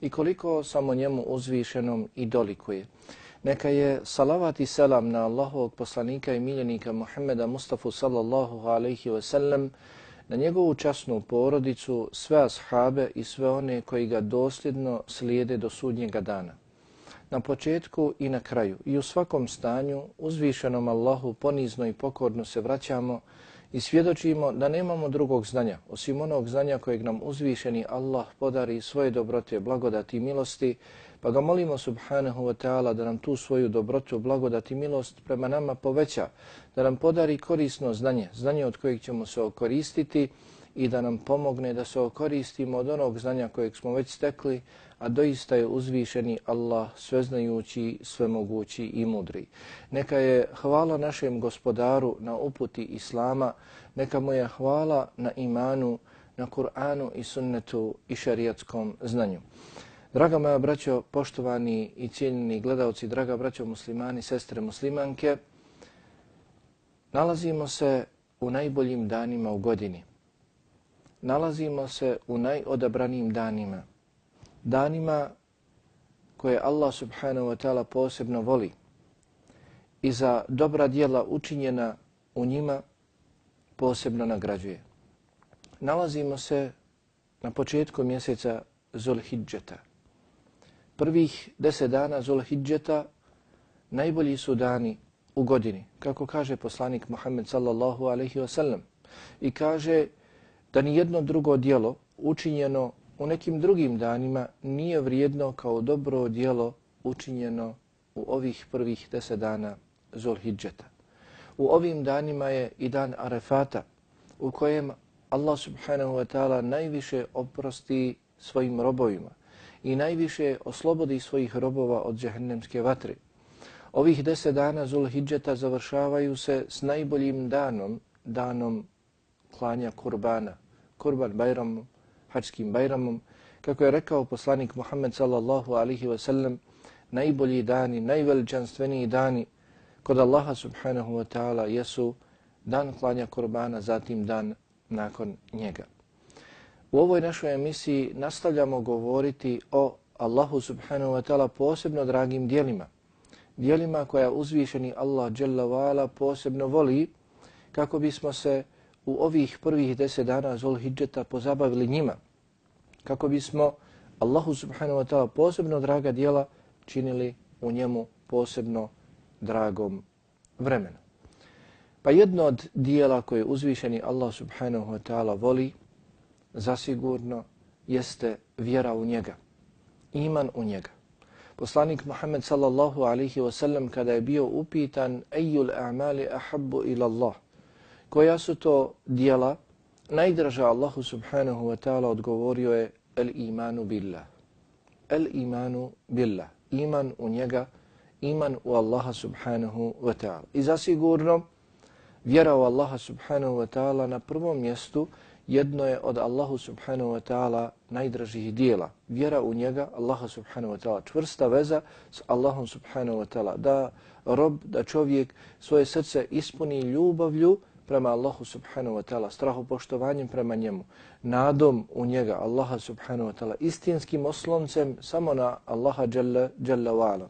i koliko samo njemu uzvišenom i dolikuje. Neka je salavat i selam na Allahovog poslanika i miljenika Muhammeda Mustafa sallallahu alaihi ve sellem, na njegovu časnu porodicu, sve ashabe i sve one koji ga dosljedno slijede do sudnjega dana. Na početku i na kraju i u svakom stanju uzvišenom Allahu ponizno i pokorno se vraćamo i svjedočimo da nemamo drugog znanja osim onog znanja kojeg nam uzvišeni Allah podari svoje dobrote, blagodati i milosti, pa ga molimo subhanahu wa ta'ala da nam tu svoju dobrotu, blagodati i milost prema nama poveća, da nam podari korisno znanje, znanje od kojeg ćemo se okoristiti i da nam pomogne da se okoristimo od onog znanja kojeg smo već stekli, a doista je uzvišeni Allah sveznajući, svemogući i mudri. Neka je hvala našem gospodaru na uputi Islama, neka mu je hvala na imanu, na Kur'anu i sunnetu i šarijatskom znanju. Draga moja braćo, poštovani i cijeljeni gledalci, draga braćo muslimani, sestre muslimanke, nalazimo se u najboljim danima u godini. Nalazimo se u najodabranijim danima danima koje Allah subhanahu wa ta'ala posebno voli i za dobra dijela učinjena u njima posebno nagrađuje. Nalazimo se na početku mjeseca Zulhidžeta. Prvih deset dana Zulhidžeta najbolji su dani u godini, kako kaže poslanik Muhammed sallallahu alaihi wa sallam. I kaže da ni jedno drugo dijelo učinjeno u nekim drugim danima nije vrijedno kao dobro dijelo učinjeno u ovih prvih deset dana Zulhidžeta. U ovim danima je i dan Arefata u kojem Allah subhanahu wa ta'ala najviše oprosti svojim robovima i najviše oslobodi svojih robova od džehennemske vatre. Ovih deset dana Zulhidžeta završavaju se s najboljim danom, danom klanja kurbana, kurban bajramom, hačkim bajramom, kako je rekao poslanik Muhammed sallallahu alihi wasallam, najbolji dani, najveličanstveniji dani kod Allaha subhanahu wa ta'ala jesu dan klanja kurbana, zatim dan nakon njega. U ovoj našoj emisiji nastavljamo govoriti o Allahu subhanahu wa ta'ala posebno dragim dijelima. Dijelima koja uzvišeni Allah dželle posebno voli kako bismo se u ovih prvih deset dana Zulhidžeta pozabavili njima, kako bismo Allahu subhanahu wa ta'ala posebno draga dijela činili u njemu posebno dragom vremena. Pa jedno od dijela koje uzvišeni Allah subhanahu wa ta'ala voli zasigurno jeste vjera u njega, iman u njega. Poslanik Muhammed sallallahu alaihi wa sallam kada je bio upitan ejul a'mali ahabbu ila Allah, koja su to dijela, najdraža Allahu subhanahu wa ta'ala odgovorio je el imanu billah. El imanu billah. Iman u njega, iman u Allaha subhanahu wa ta'ala. I zasigurno vjera u Allaha subhanahu wa ta'ala na prvom mjestu jedno je od Allahu subhanahu wa ta'ala najdražih dijela. Vjera u njega, Allaha subhanahu wa ta'ala, čvrsta veza s Allahom subhanahu wa ta'ala. Da rob, da čovjek svoje srce ispuni ljubavlju prema Allahu subhanahu wa ta'ala, strahopoštovanjem prema njemu, nadom u njega, Allaha subhanahu wa ta'ala, istinskim osloncem samo na Allaha jalla, jalla wa'ala.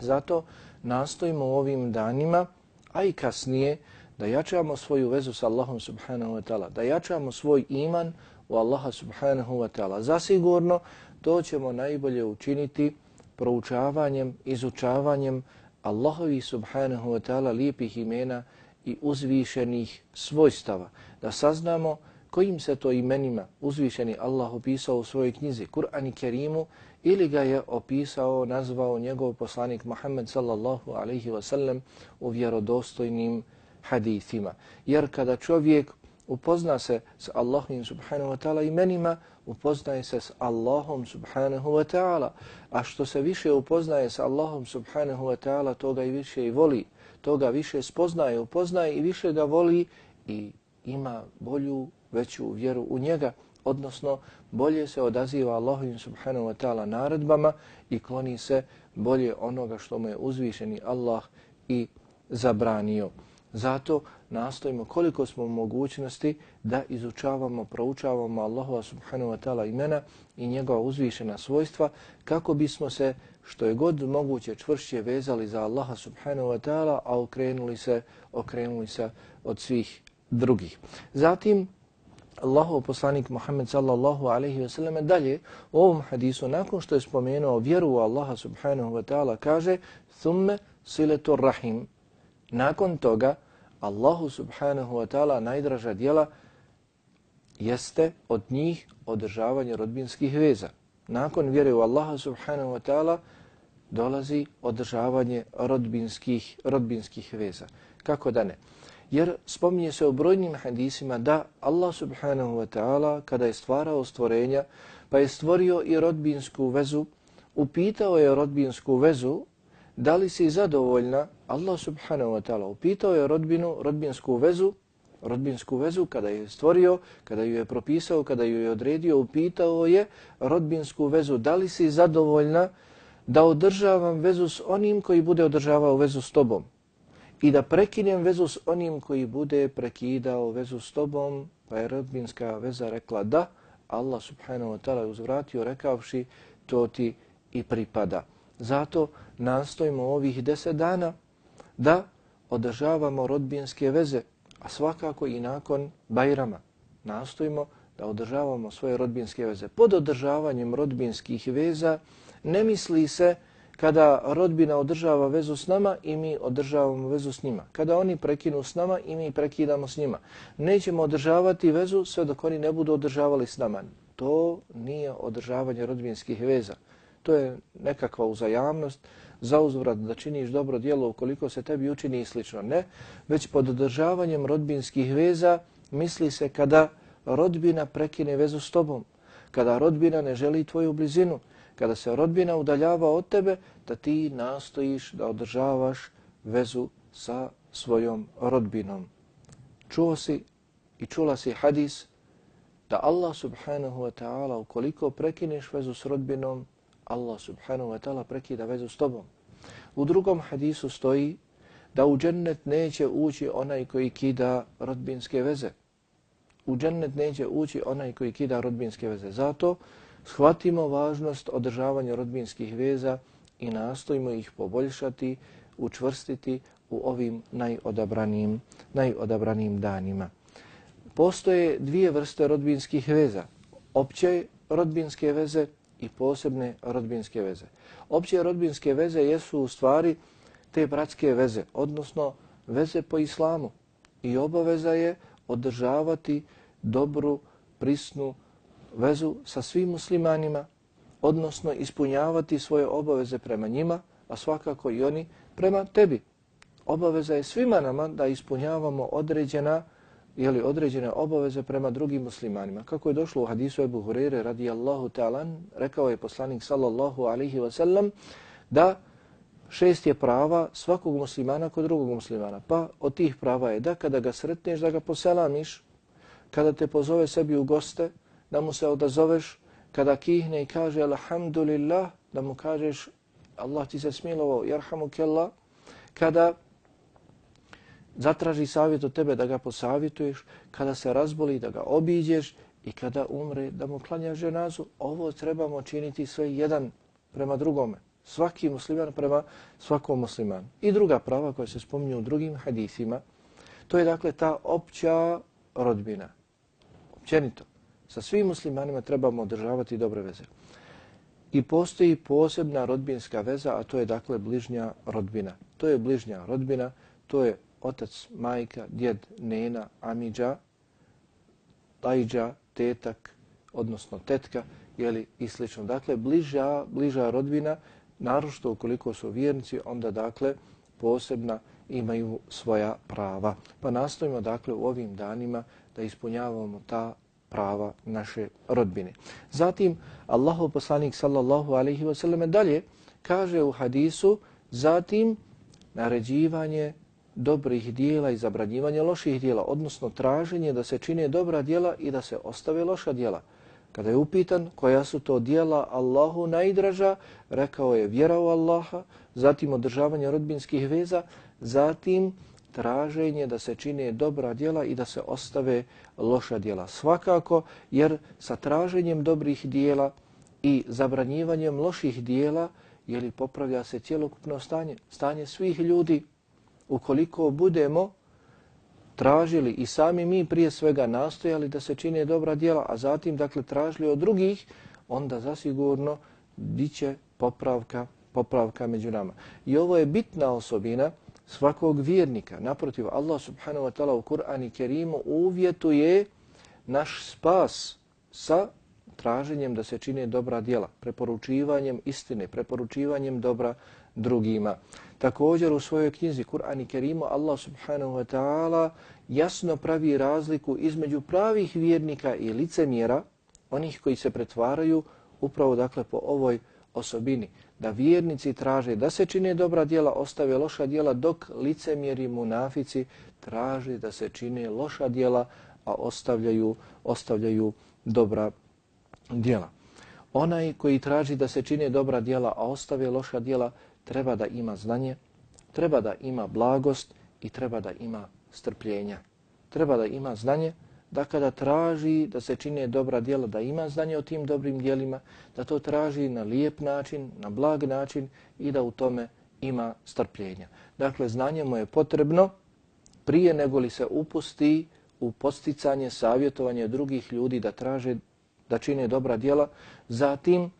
Zato nastojimo u ovim danima, a i kasnije, da jačamo svoju vezu sa Allahom subhanahu wa ta'ala, da jačamo svoj iman u Allaha subhanahu wa ta'ala. Zasigurno to ćemo najbolje učiniti proučavanjem, izučavanjem Allahovi subhanahu wa ta'ala lijepih imena i uzvišenih svojstava, da saznamo kojim se to imenima uzvišeni Allah opisao u svojoj knjizi Kur'an i Kerimu ili ga je opisao, nazvao njegov poslanik Muhammed sallallahu alaihi wasallam u vjerodostojnim hadithima. Jer kada čovjek upozna se s Allahom subhanahu wa ta'ala imenima, upoznaje se s Allahom subhanahu wa ta'ala. A što se više upoznaje s Allahom subhanahu wa ta'ala, toga i više i voli, toga više spoznaje, upoznaje i više ga voli i ima bolju, veću vjeru u njega, odnosno bolje se odaziva Allahom subhanahu wa ta'ala naredbama i kloni se bolje onoga što mu je uzvišeni Allah i zabranio. Zato nastojimo koliko smo mogućnosti da izučavamo, proučavamo Allahova subhanahu wa ta'ala imena i njegova uzvišena svojstva kako bismo se što je god moguće čvršće vezali za Allaha subhanahu wa ta'ala, a okrenuli se, okrenuli se od svih drugih. Zatim, Allahov poslanik Muhammed sallallahu alaihi wa selleme dalje u ovom hadisu nakon što je spomenuo vjeru u Allaha subhanahu wa ta'ala kaže thumme siletur rahim. Nakon toga Allahu subhanahu wa ta'ala najdraža dijela jeste od njih održavanje rodbinskih veza. Nakon vjere u Allaha subhanahu wa ta'ala dolazi održavanje rodbinskih, rodbinskih veza. Kako da ne? Jer spominje se u brojnim hadisima da Allah subhanahu wa ta'ala kada je stvarao stvorenja pa je stvorio i rodbinsku vezu, upitao je rodbinsku vezu da li si zadovoljna, Allah subhanahu wa ta'ala upitao je rodbinu, rodbinsku vezu, rodbinsku vezu kada je stvorio, kada ju je propisao, kada ju je odredio, upitao je rodbinsku vezu, da li si zadovoljna da održavam vezu s onim koji bude održavao vezu s tobom? I da prekinem vezu s onim koji bude prekidao vezu s tobom, pa je rodbinska veza rekla da, Allah subhanahu wa ta'ala uzvratio rekavši to ti i pripada. Zato nastojimo ovih deset dana da održavamo rodbinske veze, a svakako i nakon Bajrama nastojimo da održavamo svoje rodbinske veze. Pod održavanjem rodbinskih veza ne misli se kada rodbina održava vezu s nama i mi održavamo vezu s njima. Kada oni prekinu s nama i mi prekidamo s njima. Nećemo održavati vezu sve dok oni ne budu održavali s nama. To nije održavanje rodbinskih veza to je nekakva uzajamnost za uzvrat da činiš dobro djelo ukoliko se tebi učini i slično. Ne, već pod održavanjem rodbinskih veza misli se kada rodbina prekine vezu s tobom, kada rodbina ne želi tvoju blizinu, kada se rodbina udaljava od tebe, da ti nastojiš da održavaš vezu sa svojom rodbinom. Čuo si i čula si hadis da Allah subhanahu wa ta'ala ukoliko prekineš vezu s rodbinom, Allah subhanahu wa ta'ala prekida vezu s tobom. U drugom hadisu stoji da u džennet neće ući onaj koji kida rodbinske veze. U džennet neće ući onaj koji kida rodbinske veze. Zato shvatimo važnost održavanja rodbinskih veza i nastojimo ih poboljšati, učvrstiti u ovim najodabranim, najodabranim danima. Postoje dvije vrste rodbinskih veza. Opće rodbinske veze i posebne rodbinske veze. Opće rodbinske veze jesu u stvari te bratske veze, odnosno veze po islamu. I obaveza je održavati dobru, prisnu vezu sa svim muslimanima, odnosno ispunjavati svoje obaveze prema njima, a svakako i oni prema tebi. Obaveza je svima nama da ispunjavamo određena jeli, određene obaveze prema drugim muslimanima. Kako je došlo u hadisu Ebu Hurere radijallahu ta'alan, rekao je poslanik sallallahu alihi wasallam da šest je prava svakog muslimana kod drugog muslimana. Pa od tih prava je da kada ga sretneš da ga poselamiš, kada te pozove sebi u goste, da mu se odazoveš, kada kihne i kaže alhamdulillah, da mu kažeš Allah ti se smilovao, jarhamu kella, kada zatraži savjet od tebe da ga posavjetuješ, kada se razboli da ga obiđeš i kada umre da mu klanjaš ženazu, ovo trebamo činiti sve jedan prema drugome. Svaki musliman prema svakom muslimanu. I druga prava koja se spominje u drugim hadisima, to je dakle ta opća rodbina. Općenito. Sa svim muslimanima trebamo održavati dobre veze. I postoji posebna rodbinska veza, a to je dakle bližnja rodbina. To je bližnja rodbina, to je otac, majka, djed, nena, amidža, tajđa, tetak, odnosno tetka, jeli, i slično. Dakle, bliža, bliža rodbina, narošto ukoliko su vjernici, onda dakle posebna imaju svoja prava. Pa nastojimo dakle u ovim danima da ispunjavamo ta prava naše rodbine. Zatim, Allahu poslanik sallallahu alaihi ve sellem dalje kaže u hadisu, zatim naređivanje dobrih dijela i zabranjivanje loših dijela, odnosno traženje da se čine dobra dijela i da se ostave loša dijela. Kada je upitan koja su to dijela Allahu najdraža, rekao je vjera u Allaha, zatim održavanje rodbinskih veza, zatim traženje da se čine dobra dijela i da se ostave loša dijela. Svakako, jer sa traženjem dobrih dijela i zabranjivanjem loših dijela, je li popravlja se cjelokupno stanje, stanje svih ljudi. Ukoliko budemo tražili i sami mi prije svega nastojali da se čine dobra djela, a zatim dakle tražili od drugih, onda zasigurno biće popravka, popravka među nama. I ovo je bitna osobina svakog vjernika. Naprotiv, Allah subhanahu wa ta'ala u Kur'ani Kerimu uvjetuje naš spas sa traženjem da se čine dobra djela, preporučivanjem istine, preporučivanjem dobra drugima. Također u svojoj knjizi Kur'an i Kerimu Allah subhanahu wa ta'ala jasno pravi razliku između pravih vjernika i licemjera, onih koji se pretvaraju upravo dakle po ovoj osobini, da vjernici traže da se čine dobra djela, ostave loša djela, dok licemjeri munafici traže da se čine loša djela, a ostavljaju, ostavljaju dobra djela. Onaj koji traži da se čine dobra djela, a ostave loša djela, treba da ima znanje, treba da ima blagost i treba da ima strpljenja. Treba da ima znanje da kada traži da se čine dobra djela, da ima znanje o tim dobrim djelima, da to traži na lijep način, na blag način i da u tome ima strpljenja. Dakle, znanje mu je potrebno prije nego li se upusti u posticanje, savjetovanje drugih ljudi da traže da čine dobra djela, zatim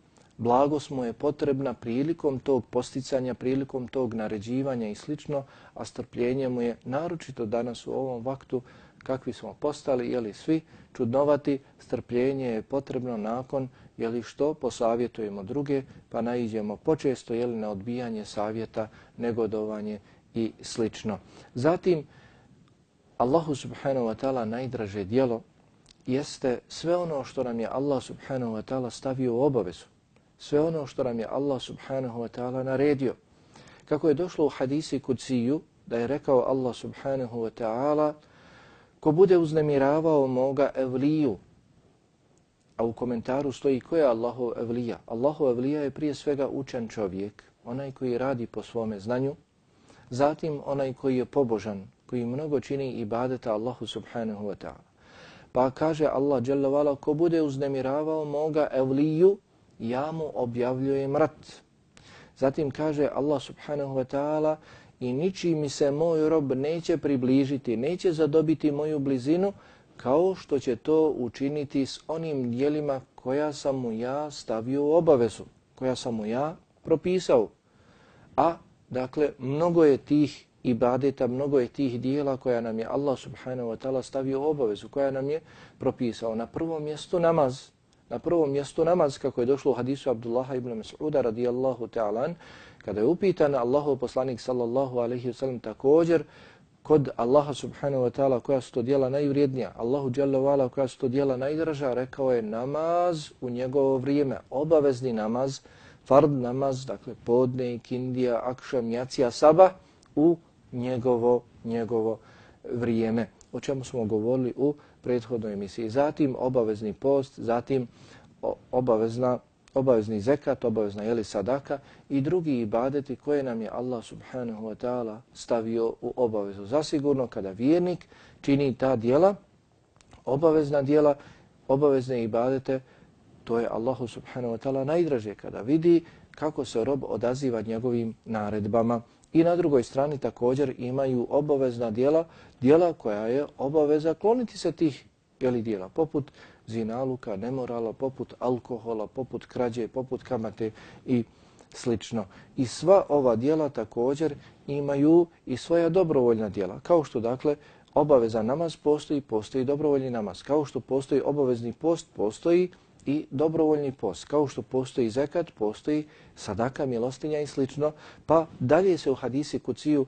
blagost mu je potrebna prilikom tog posticanja, prilikom tog naređivanja i slično, a strpljenje mu je naročito danas u ovom vaktu kakvi smo postali, jeli svi čudnovati, strpljenje je potrebno nakon jeli što posavjetujemo druge, pa naiđemo počesto jeli na odbijanje savjeta, negodovanje i slično. Zatim, Allahu subhanahu wa ta'ala najdraže dijelo jeste sve ono što nam je Allah subhanahu wa ta'ala stavio u obavezu sve ono što nam je Allah subhanahu wa ta'ala naredio. Kako je došlo u hadisi kuciju da je rekao Allah subhanahu wa ta'ala ko bude uznemiravao moga evliju, a u komentaru stoji ko je Allahov evlija. Allahov evlija je prije svega učen čovjek, onaj koji radi po svome znanju, zatim onaj koji je pobožan, koji mnogo čini ibadeta Allahu subhanahu wa ta'ala. Pa kaže Allah dželle ko bude uznemiravao moga evliju, ja mu objavljujem rat. Zatim kaže Allah subhanahu wa ta'ala i niči mi se moj rob neće približiti, neće zadobiti moju blizinu kao što će to učiniti s onim dijelima koja sam mu ja stavio u obavezu, koja sam mu ja propisao. A, dakle, mnogo je tih ibadeta, mnogo je tih dijela koja nam je Allah subhanahu wa ta'ala stavio u obavezu, koja nam je propisao. Na prvom mjestu namaz, na prvom mjestu namaz, kako je došlo u hadisu Abdullaha ibn Mas'uda radijallahu ta'ala, kada je upitan Allahu poslanik sallallahu alaihi wa sallam također kod Allaha subhanahu wa ta'ala koja su to dijela najvrijednija, Allahu dželle vala koja su to dijela najdraža, rekao je namaz u njegovo vrijeme, obavezni namaz, fard namaz, dakle podne, kindija, akšam, jacija, saba u njegovo, njegovo vrijeme. O čemu smo govorili u prethodnoj emisiji. Zatim obavezni post, zatim obavezna, obavezni zekat, obavezna jeli sadaka i drugi ibadeti koje nam je Allah subhanahu wa ta'ala stavio u obavezu. Zasigurno kada vjernik čini ta dijela, obavezna dijela, obavezne ibadete, to je Allahu subhanahu wa ta'ala najdraže kada vidi kako se rob odaziva njegovim naredbama I na drugoj strani također imaju obavezna dijela, dijela koja je obaveza kloniti se tih jeli, dijela, poput zinaluka, nemorala, poput alkohola, poput krađe, poput kamate i slično. I sva ova dijela također imaju i svoja dobrovoljna dijela. Kao što dakle obaveza namaz postoji, postoji dobrovoljni namaz. Kao što postoji obavezni post, postoji i dobrovoljni post. Kao što postoji zekat, postoji sadaka, milostinja i slično. Pa dalje se u hadisi kuciju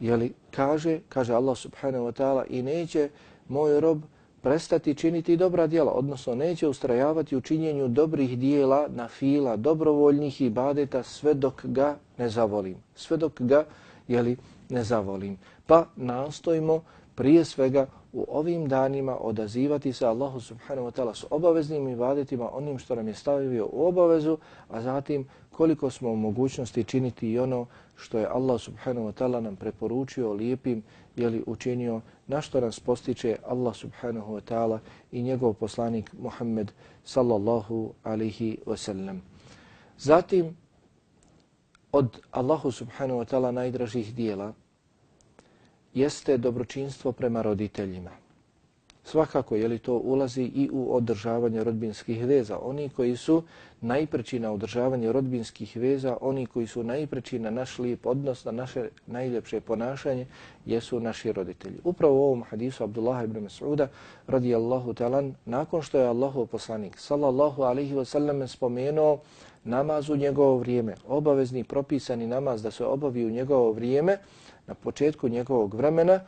jeli, kaže, kaže Allah subhanahu wa ta'ala i neće moj rob prestati činiti dobra djela, odnosno neće ustrajavati u činjenju dobrih dijela na fila, dobrovoljnih ibadeta sve dok ga ne zavolim. Sve dok ga jeli, ne zavolim. Pa nastojimo prije svega u ovim danima odazivati se Allahu subhanahu wa ta'ala s obaveznim ibadetima, onim što nam je stavio u obavezu, a zatim koliko smo u mogućnosti činiti i ono što je Allah subhanahu wa ta'ala nam preporučio lijepim jeli učinio na što nas postiče Allah subhanahu wa ta'ala i njegov poslanik Muhammed sallallahu alihi wasallam. Zatim, od Allahu subhanahu wa ta'ala najdražih dijela jeste dobročinstvo prema roditeljima. Svakako, je li to ulazi i u održavanje rodbinskih veza. Oni koji su najpreći na održavanje rodbinskih veza, oni koji su najpreći na naš lijep odnos, na naše najljepše ponašanje, jesu naši roditelji. Upravo u ovom hadisu Abdullah ibn Mas'uda, radijallahu talan, nakon što je Allahu poslanik, sallallahu alihi wasallam, spomenuo namaz u njegovo vrijeme, obavezni propisani namaz da se obavi u njegovo vrijeme, na početku njegovog vremena,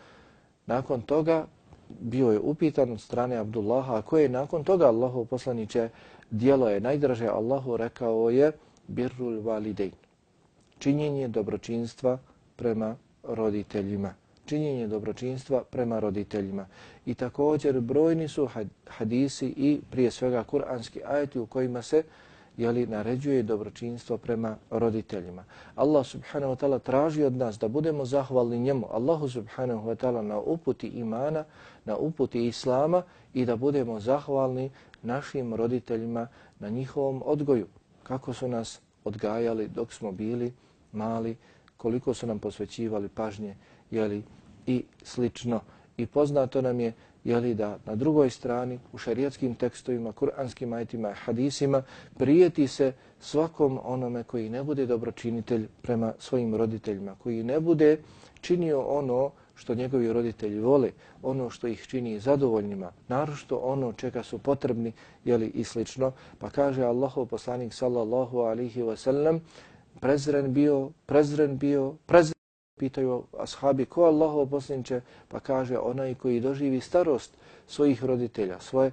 nakon toga bio je upitan od strane Abdullaha, a koje je nakon toga Allahu poslaniće dijelo je najdraže Allahu rekao je birrul validein. Činjenje dobročinstva prema roditeljima. Činjenje dobročinstva prema roditeljima. I također brojni su hadisi i prije svega kuranski ajeti u kojima se jeli, naređuje dobročinstvo prema roditeljima. Allah subhanahu wa ta'ala traži od nas da budemo zahvalni njemu, Allahu subhanahu wa ta'ala na uputi imana, na uputi islama i da budemo zahvalni našim roditeljima na njihovom odgoju. Kako su nas odgajali dok smo bili mali, koliko su nam posvećivali pažnje jeli, i slično. I poznato nam je jeli da na drugoj strani u šarijatskim tekstovima, kuranskim ajitima, hadisima prijeti se svakom onome koji ne bude dobročinitelj prema svojim roditeljima, koji ne bude činio ono što njegovi roditelji vole, ono što ih čini zadovoljnima, narošto ono čega su potrebni jeli, i slično. Pa kaže Allahov poslanik sallallahu alihi wasallam, prezren bio, prezren bio, prezren Pitaju ashabi ko Allahov poslanice, pa kaže onaj koji doživi starost svojih roditelja, svoje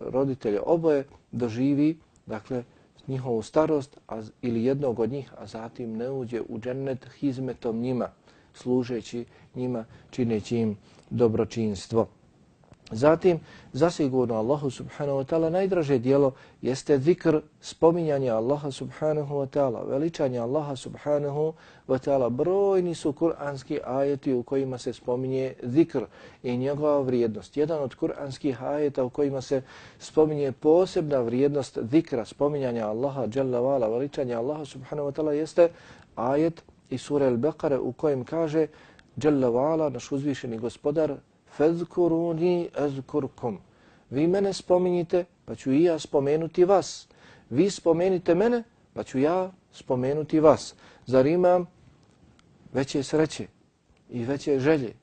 roditelje oboje doživi, dakle, njihovu starost a, ili jednog od njih, a zatim ne uđe u džennet hizmetom njima, služeći njima, čineći im dobročinstvo. Zatim, zasigurno Allahu subhanahu wa ta'ala najdraže dijelo jeste zikr spominjanja Allaha subhanahu wa ta'ala, veličanje Allaha subhanahu wa ta'ala. Brojni su kuranski ajeti u kojima se spominje zikr i njegova vrijednost. Jedan od kuranskih ajeta u kojima se spominje posebna vrijednost zikra, spominjanja Allaha jalla vala, veličanja Allaha subhanahu wa ta'ala jeste ajet iz sura Al-Baqara u kojem kaže jalla vala, naš uzvišeni gospodar, fezkuruni ezkurkum. Vi mene spominjite, pa ću i ja spomenuti vas. Vi spomenite mene, pa ću ja spomenuti vas. Zar imam veće sreće i veće želje,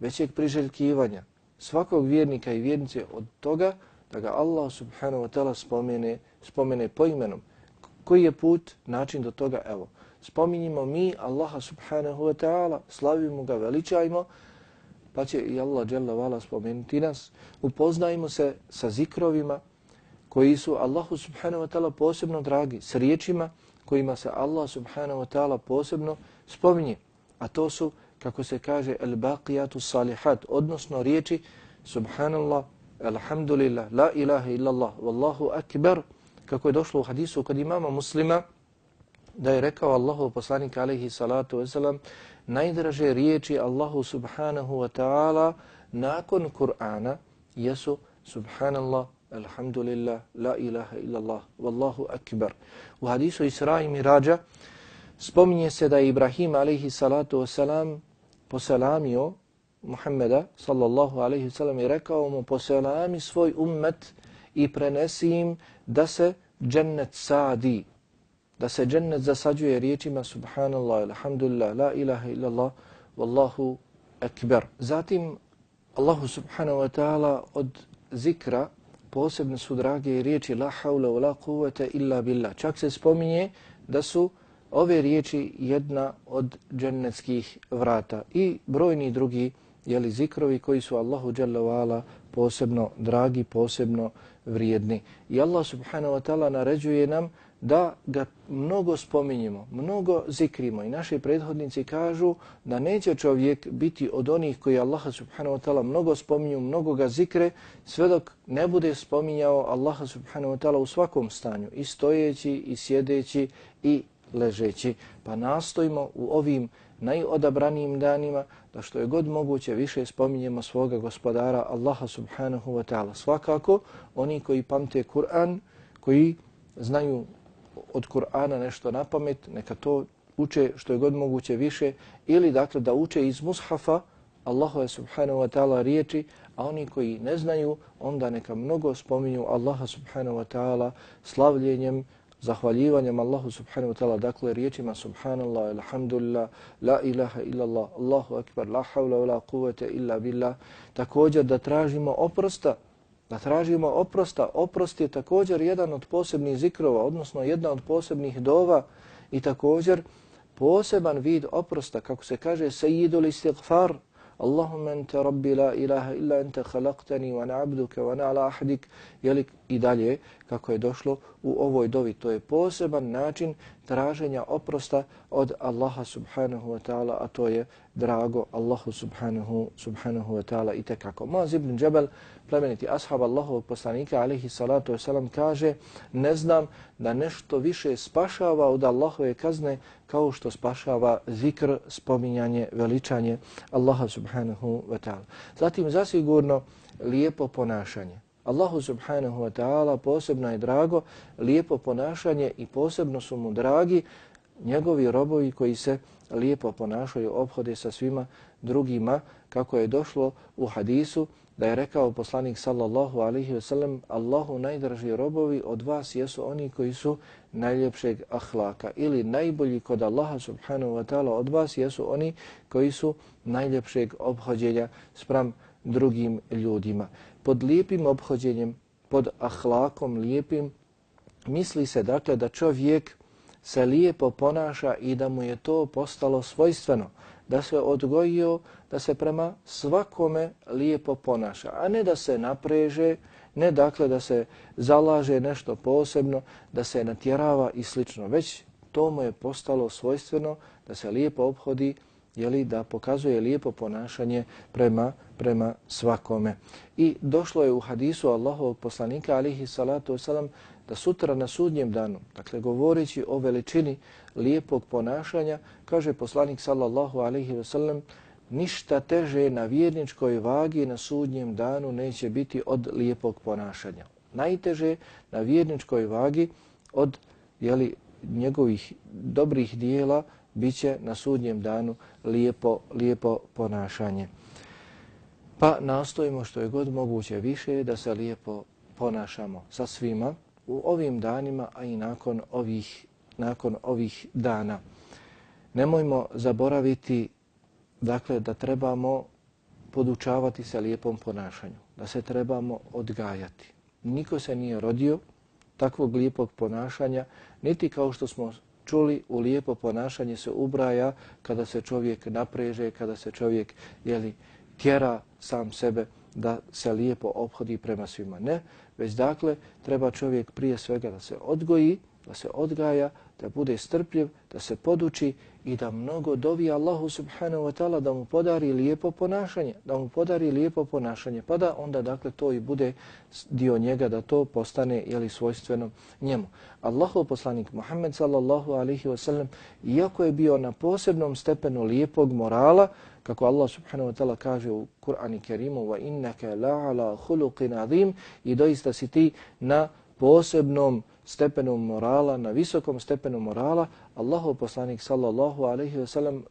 većeg priželjkivanja svakog vjernika i vjernice od toga da ga Allah subhanahu wa ta'ala spomene, spomene po imenom. Koji je put, način do toga? Evo, spominjimo mi Allaha subhanahu wa ta'ala, slavimo ga, veličajmo, pa će i Allah dželle vala spomenuti nas. Upoznajmo se sa zikrovima koji su Allahu subhanahu wa ta'ala posebno dragi, s riječima kojima se Allah subhanahu wa ta'ala posebno spominje. A to su, kako se kaže, el-baqijatu salihat, odnosno riječi subhanallah, alhamdulillah, la ilaha illallah, wallahu akbar, kako je došlo u hadisu kod imama muslima, da je rekao Allahu poslanik alaihi salatu wasalam, najdraže riječi Allahu subhanahu wa ta'ala nakon Kur'ana jesu subhanallah, alhamdulillah, la ilaha illallah, wallahu akbar. U hadisu Isra i Mirađa spominje se da je Ibrahim alaihi salatu wasalam poselamio Muhammeda sallallahu alaihi wasalam i rekao mu poselami svoj ummet i prenesi im da se džennet sadi, da se džennet zasađuje riječima subhanallah, alhamdulillah, la ilaha illallah, wallahu ekber. Zatim Allahu subhanahu wa ta'ala od zikra posebno su drage riječi la haula wa la kuvvete illa billah. Čak se spominje da su ove riječi jedna od džennetskih vrata i brojni drugi jeli, zikrovi koji su Allahu dželle posebno dragi, posebno vrijedni. I Allah subhanahu wa ta'ala naređuje nam da ga mnogo spominjemo, mnogo zikrimo i naši prethodnici kažu da neće čovjek biti od onih koji Allaha subhanahu wa ta'ala mnogo spominju, mnogo ga zikre, sve dok ne bude spominjao Allaha subhanahu wa ta'ala u svakom stanju, i stojeći, i sjedeći, i ležeći. Pa nastojimo u ovim najodabranijim danima da što je god moguće više spominjemo svoga gospodara Allaha subhanahu wa ta'ala. Svakako, oni koji pamte Kur'an, koji znaju od Kur'ana nešto na pamet, neka to uče što je god moguće više, ili dakle da uče iz mushafa Allahu subhanahu wa ta'ala riječi, a oni koji ne znaju, onda neka mnogo spominju Allaha subhanahu wa ta'ala slavljenjem, zahvaljivanjem Allahu subhanahu wa ta'ala, dakle riječima subhanallah, alhamdulillah, la ilaha illallah, Allahu akbar, la havla, la quvvete illa billah, također da tražimo oprosta da tražimo oprosta. Oprost je također jedan od posebnih zikrova, odnosno jedna od posebnih dova i također poseban vid oprosta, kako se kaže, sejidul istighfar, Allahumma ente rabbi la ilaha illa ente khalaqtani wa na'abduka wa na'ala ahdik, jelik i dalje, kako je došlo u ovoj dovi. To je poseban način traženja oprosta od Allaha subhanahu wa ta'ala, a to je drago Allahu subhanahu, subhanahu wa ta'ala i tekako. Moaz ibn Džebel, plemeniti ashab Allahovog poslanika, alihi salatu wasalam, kaže ne znam da nešto više spašava od Allahove kazne kao što spašava zikr, spominjanje, veličanje Allaha subhanahu wa ta'ala. Zatim zasigurno lijepo ponašanje. Allahu subhanahu wa ta'ala posebno je drago lijepo ponašanje i posebno su mu dragi njegovi robovi koji se lijepo ponašaju, obhode sa svima drugima, kako je došlo u hadisu da je rekao poslanik sallallahu alaihi wa sallam Allahu najdraži robovi od vas jesu oni koji su najljepšeg ahlaka ili najbolji kod Allaha subhanahu wa ta'ala od vas jesu oni koji su najljepšeg obhođenja sprem drugim ljudima. Pod lijepim obhođenjem, pod ahlakom lijepim, misli se dakle da čovjek se lijepo ponaša i da mu je to postalo svojstveno, da se odgojio da se prema svakome lijepo ponaša, a ne da se napreže, ne dakle da se zalaže nešto posebno, da se natjerava i slično, već to mu je postalo svojstveno da se lijepo obhodi, jeli, da pokazuje lijepo ponašanje prema, prema svakome. I došlo je u hadisu Allahovog poslanika, alihi salatu wasalam, da sutra na sudnjem danu, dakle govoreći o veličini lijepog ponašanja, kaže poslanik sallallahu alaihi wasallam, ništa teže na vjerničkoj vagi na sudnjem danu neće biti od lijepog ponašanja. Najteže na vjerničkoj vagi od jeli, njegovih dobrih dijela biće na sudnjem danu lijepo, lijepo ponašanje. Pa nastojimo što je god moguće više da se lijepo ponašamo sa svima u ovim danima, a i nakon ovih, nakon ovih dana. Nemojmo zaboraviti dakle, da trebamo podučavati se lijepom ponašanju, da se trebamo odgajati. Niko se nije rodio takvog lijepog ponašanja, niti kao što smo čuli, u lijepo ponašanje se ubraja kada se čovjek napreže, kada se čovjek jeli, tjera sam sebe da se lijepo obhodi prema svima. Ne, već dakle treba čovjek prije svega da se odgoji, da se odgaja, da bude strpljiv, da se poduči i da mnogo dovi Allahu subhanahu wa ta'ala da mu podari lijepo ponašanje, da mu podari lijepo ponašanje, pa da onda dakle to i bude dio njega da to postane jeli svojstveno njemu. Allahu poslanik Muhammed sallallahu alaihi wasallam, iako je bio na posebnom stepenu lijepog morala, kako Allah subhanahu wa ta'ala kaže u Kur'ani Kerimu wa innaka la'ala khuluqin azim i doista si ti na posebnom stepenu morala, na visokom stepenu morala, Allahov poslanik sallallahu alaihi ve sellem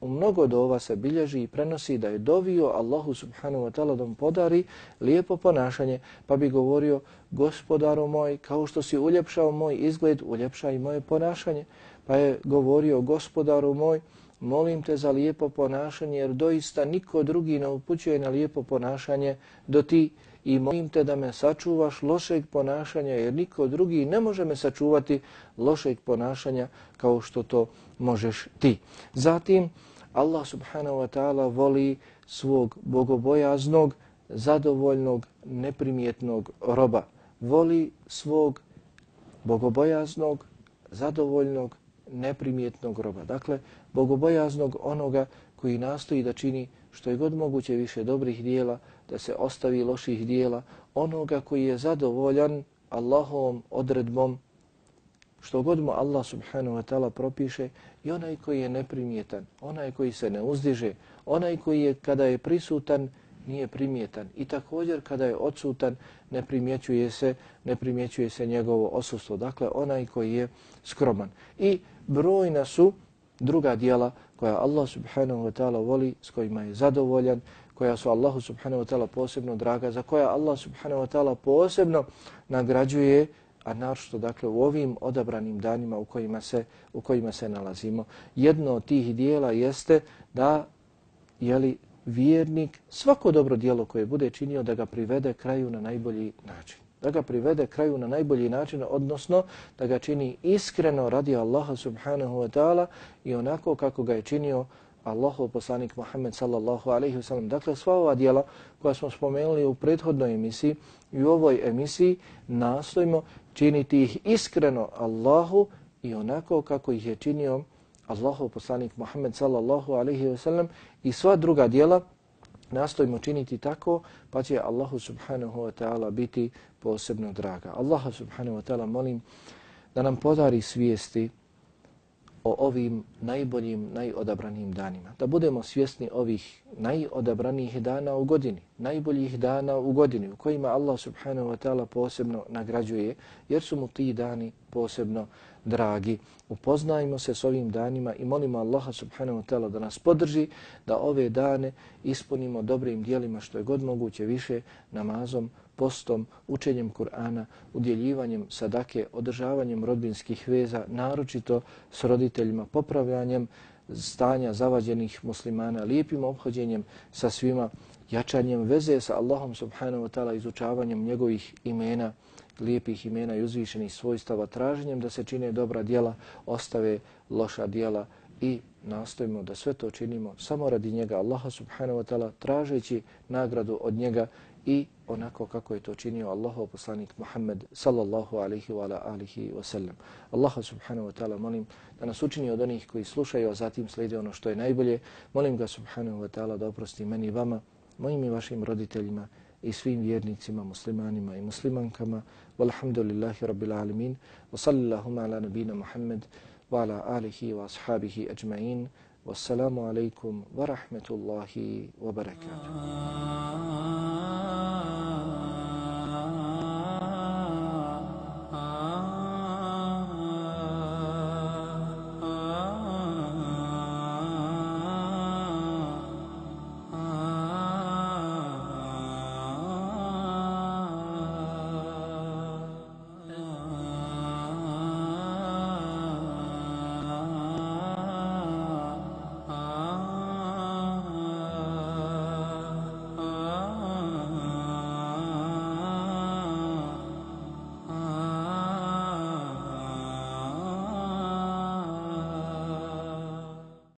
u mnogo dova se bilježi i prenosi da je dovio Allahu subhanahu wa ta'ala da mu podari lijepo ponašanje, pa bi govorio gospodaru moj, kao što si uljepšao moj izgled, uljepšaj moje ponašanje. Pa je govorio gospodaru moj, molim te za lijepo ponašanje, jer doista niko drugi ne upućuje na lijepo ponašanje do ti i molim te da me sačuvaš lošeg ponašanja jer niko drugi ne može me sačuvati lošeg ponašanja kao što to možeš ti. Zatim Allah subhanahu wa ta'ala voli svog bogobojaznog, zadovoljnog, neprimjetnog roba. Voli svog bogobojaznog, zadovoljnog, neprimjetnog roba. Dakle, bogobojaznog onoga koji nastoji da čini što je god moguće više dobrih dijela, da se ostavi loših dijela, onoga koji je zadovoljan Allahovom odredbom, što god mu Allah subhanahu wa ta'ala propiše, i onaj koji je neprimjetan, onaj koji se ne uzdiže, onaj koji je kada je prisutan nije primjetan. I također kada je odsutan ne primjećuje se ne primjećuje se njegovo osustvo dakle onaj koji je skroman. I brojna su druga dijela koja Allah subhanahu wa ta'ala voli s kojima je zadovoljan koja su Allahu subhanahu wa ta'ala posebno draga za koja Allah subhanahu wa ta'ala posebno nagrađuje a naročito dakle u ovim odabranim danima u kojima se u kojima se nalazimo jedno od tih dijela jeste da je li vjernik svako dobro dijelo koje bude činio da ga privede kraju na najbolji način. Da ga privede kraju na najbolji način, odnosno da ga čini iskreno radi Allaha subhanahu wa ta'ala i onako kako ga je činio Allahov poslanik Muhammed sallallahu alaihi wa sallam. Dakle, sva ova dijela koja smo spomenuli u prethodnoj emisiji i u ovoj emisiji nastojimo činiti ih iskreno Allahu i onako kako ih je činio Allahov poslanik Muhammed sallallahu alaihi wa sallam i sva druga dijela nastojimo činiti tako pa će Allahu subhanahu wa ta'ala biti posebno draga. Allaha subhanahu wa ta'ala molim da nam podari svijesti o ovim najboljim, najodabranim danima. Da budemo svjesni ovih najodabranijih dana u godini, najboljih dana u godini u kojima Allah subhanahu wa ta'ala posebno nagrađuje, jer su mu ti dani posebno dragi. Upoznajmo se s ovim danima i molimo Allaha subhanahu wa ta'ala da nas podrži, da ove dane ispunimo dobrim dijelima što je god moguće više namazom, postom, učenjem Kur'ana, udjeljivanjem sadake, održavanjem rodbinskih veza, naročito s roditeljima, popravljanjem stanja zavađenih muslimana, lijepim obhođenjem sa svima, jačanjem veze sa Allahom subhanahu wa ta'ala, izučavanjem njegovih imena, lijepih imena i uzvišenih svojstava, traženjem da se čine dobra dijela, ostave loša dijela i nastojimo da sve to činimo samo radi njega, Allaha subhanahu wa ta'ala, tražeći nagradu od njega i onako kako je to činio Allahov poslanik Muhammed sallallahu alaihi wa alihi wa sallam. Allaha subhanahu wa ta'ala molim da nas učini od onih koji slušaju, a zatim slijede ono što je najbolje. Molim ga subhanahu wa ta'ala da oprosti meni i vama, mojim i vašim roditeljima i svim vjernicima, muslimanima i muslimankama. Walhamdulillahi rabbil alamin. Wa sallillahuma ala nabina Muhammed wa ala alihi wa ashabihi ajma'in. Wassalamu alaikum wa rahmetullahi wa barakatuh. Ah.